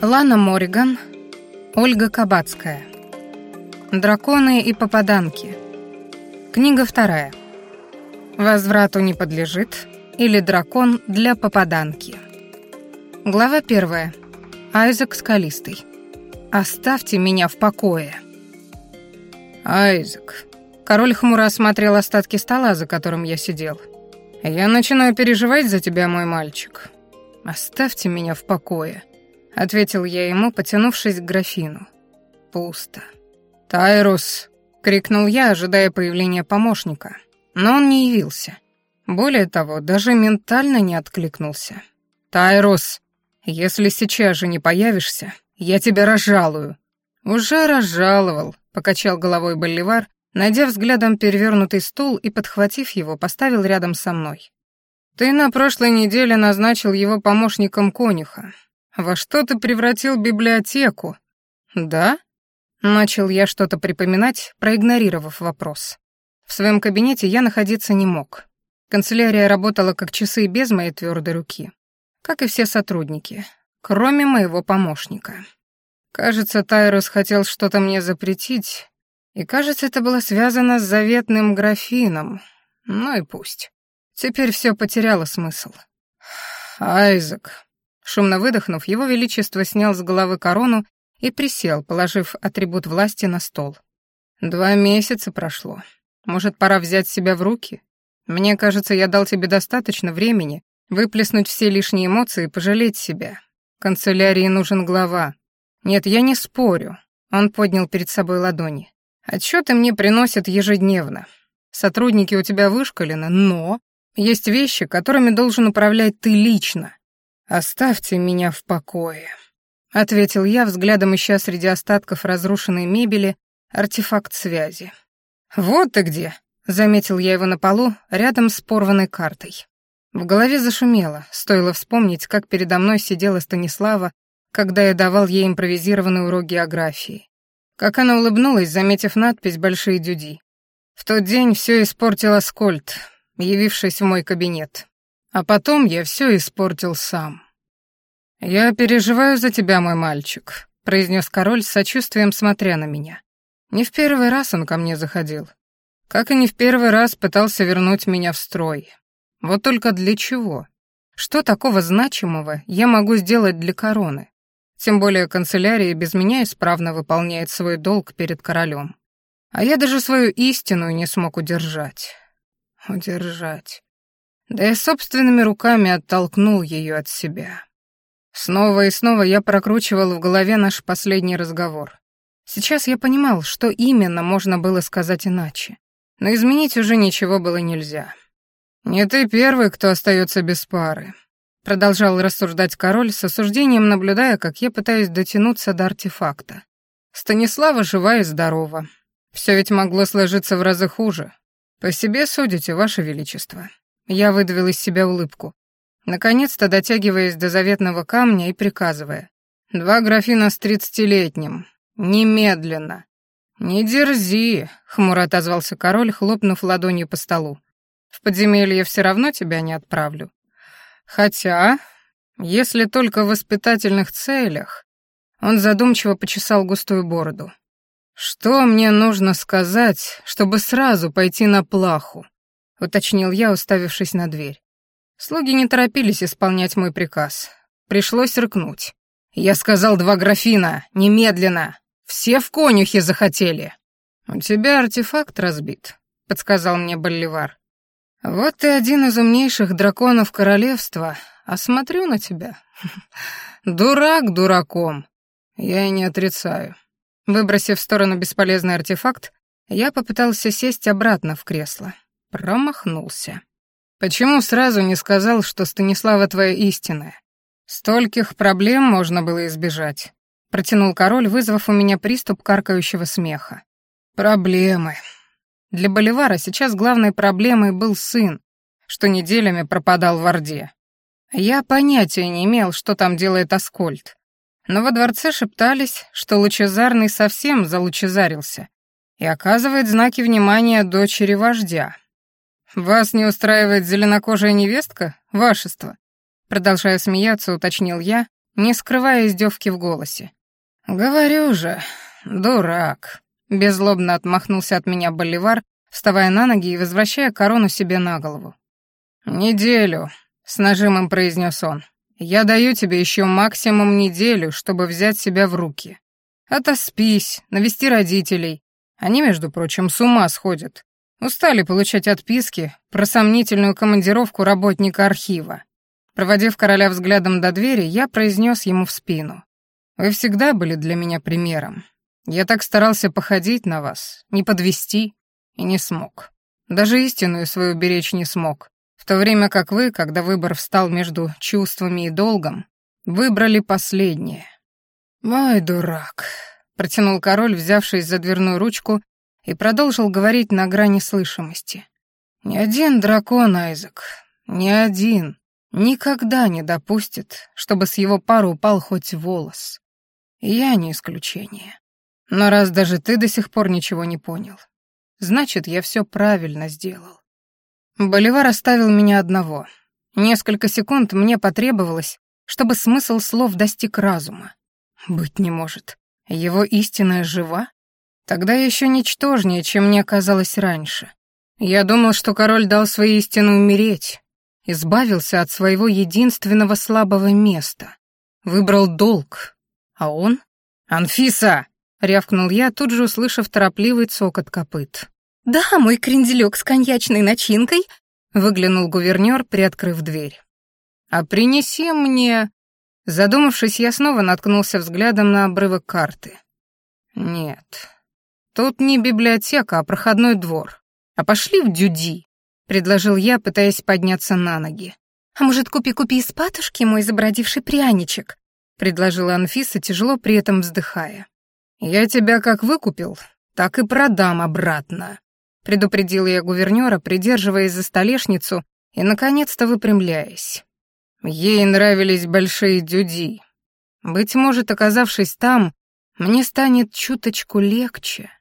Лана Мориган, Ольга Кабацкая. Драконы и попаданки. Книга вторая. Возврату не подлежит или дракон для попаданки. Глава первая. Айзек Скалистый. Оставьте меня в покое. Айзек. Король хмуро осмотрел остатки стола, за которым я сидел. Я начинаю переживать за тебя, мой мальчик. Оставьте меня в покое ответил я ему, потянувшись к графину. Пусто. «Тайрус!» — крикнул я, ожидая появления помощника. Но он не явился. Более того, даже ментально не откликнулся. «Тайрус, если сейчас же не появишься, я тебя разжалую». «Уже разжаловал», — покачал головой Боливар, найдя взглядом перевернутый стул и, подхватив его, поставил рядом со мной. «Ты на прошлой неделе назначил его помощником конюха, во что ты превратил библиотеку? Да? Начал я что-то припоминать, проигнорировав вопрос. В своем кабинете я находиться не мог. Канцелярия работала как часы без моей твердой руки, как и все сотрудники, кроме моего помощника. Кажется, Тайрус хотел что-то мне запретить, и, кажется, это было связано с заветным графином. Ну и пусть. Теперь все потеряло смысл. Айзек, Шумно выдохнув, его величество снял с головы корону и присел, положив атрибут власти на стол. «Два месяца прошло. Может, пора взять себя в руки? Мне кажется, я дал тебе достаточно времени выплеснуть все лишние эмоции и пожалеть себя. Канцелярии нужен глава. Нет, я не спорю». Он поднял перед собой ладони. «Отчеты мне приносят ежедневно. Сотрудники у тебя вышкалены, но есть вещи, которыми должен управлять ты лично. «Оставьте меня в покое», — ответил я, взглядом ища среди остатков разрушенной мебели артефакт связи. «Вот ты где», — заметил я его на полу, рядом с порванной картой. В голове зашумело, стоило вспомнить, как передо мной сидела Станислава, когда я давал ей импровизированный урок географии. Как она улыбнулась, заметив надпись «Большие дюди». В тот день все испортил Аскольд, явившись в мой кабинет. А потом я все испортил сам. «Я переживаю за тебя, мой мальчик», — произнес король с сочувствием, смотря на меня. Не в первый раз он ко мне заходил. Как и не в первый раз пытался вернуть меня в строй. Вот только для чего? Что такого значимого я могу сделать для короны? Тем более канцелярия без меня исправно выполняет свой долг перед королем. А я даже свою истину не смог удержать. Удержать. Да я собственными руками оттолкнул ее от себя. Снова и снова я прокручивал в голове наш последний разговор. Сейчас я понимал, что именно можно было сказать иначе. Но изменить уже ничего было нельзя. «Не ты первый, кто остается без пары», — продолжал рассуждать король с осуждением, наблюдая, как я пытаюсь дотянуться до артефакта. «Станислава жива и здорова. Все ведь могло сложиться в разы хуже. По себе судите, ваше величество». Я выдавил из себя улыбку. Наконец-то дотягиваясь до заветного камня и приказывая. «Два графина с тридцатилетним. Немедленно!» «Не дерзи!» — хмуро отозвался король, хлопнув ладонью по столу. «В подземелье все равно тебя не отправлю. Хотя, если только в воспитательных целях...» Он задумчиво почесал густую бороду. «Что мне нужно сказать, чтобы сразу пойти на плаху?» — уточнил я, уставившись на дверь. Слуги не торопились исполнять мой приказ. Пришлось рыкнуть. «Я сказал два графина, немедленно! Все в конюхе захотели!» «У тебя артефакт разбит», — подсказал мне Боливар. «Вот ты один из умнейших драконов королевства, а смотрю на тебя. Дурак дураком. Я и не отрицаю». Выбросив в сторону бесполезный артефакт, я попытался сесть обратно в кресло. Промахнулся. Почему сразу не сказал, что Станислава твоя истинная? Стольких проблем можно было избежать. Протянул король, вызвав у меня приступ каркающего смеха. Проблемы. Для Боливара сейчас главной проблемой был сын, что неделями пропадал в Орде. Я понятия не имел, что там делает Аскольд. Но во дворце шептались, что Лучезарный совсем залучезарился и оказывает знаки внимания дочери вождя. «Вас не устраивает зеленокожая невестка, вашество?» Продолжая смеяться, уточнил я, не скрывая издевки в голосе. «Говорю же, дурак», — беззлобно отмахнулся от меня Боливар, вставая на ноги и возвращая корону себе на голову. «Неделю», — с нажимом произнес он. «Я даю тебе еще максимум неделю, чтобы взять себя в руки. Отоспись, навести родителей. Они, между прочим, с ума сходят. Устали получать отписки про сомнительную командировку работника архива. Проводив короля взглядом до двери, я произнес ему в спину. «Вы всегда были для меня примером. Я так старался походить на вас, не подвести, и не смог. Даже истинную свою беречь не смог, в то время как вы, когда выбор встал между чувствами и долгом, выбрали последнее. «Мой дурак», — протянул король, взявшись за дверную ручку, и продолжил говорить на грани слышимости. «Ни один дракон, Айзек, ни один, никогда не допустит, чтобы с его пары упал хоть волос. Я не исключение. Но раз даже ты до сих пор ничего не понял, значит, я все правильно сделал. Боливар оставил меня одного. Несколько секунд мне потребовалось, чтобы смысл слов достиг разума. Быть не может. Его истинная жива? Тогда еще ничтожнее, чем мне казалось раньше. Я думал, что король дал своей истину умереть, избавился от своего единственного слабого места, выбрал долг. А он? «Анфиса!» — рявкнул я, тут же услышав торопливый цокот копыт. «Да, мой кренделек с коньячной начинкой», — выглянул гувернёр, приоткрыв дверь. «А принеси мне...» Задумавшись, я снова наткнулся взглядом на обрывок карты. «Нет, тут не библиотека, а проходной двор. А пошли в дюди», — предложил я, пытаясь подняться на ноги. «А может, купи-купи из патушки мой забродивший пряничек?» — предложила Анфиса, тяжело при этом вздыхая. «Я тебя как выкупил, так и продам обратно», — предупредил я гувернера, придерживаясь за столешницу и, наконец-то, выпрямляясь. Ей нравились большие дюди. Быть может, оказавшись там, мне станет чуточку легче.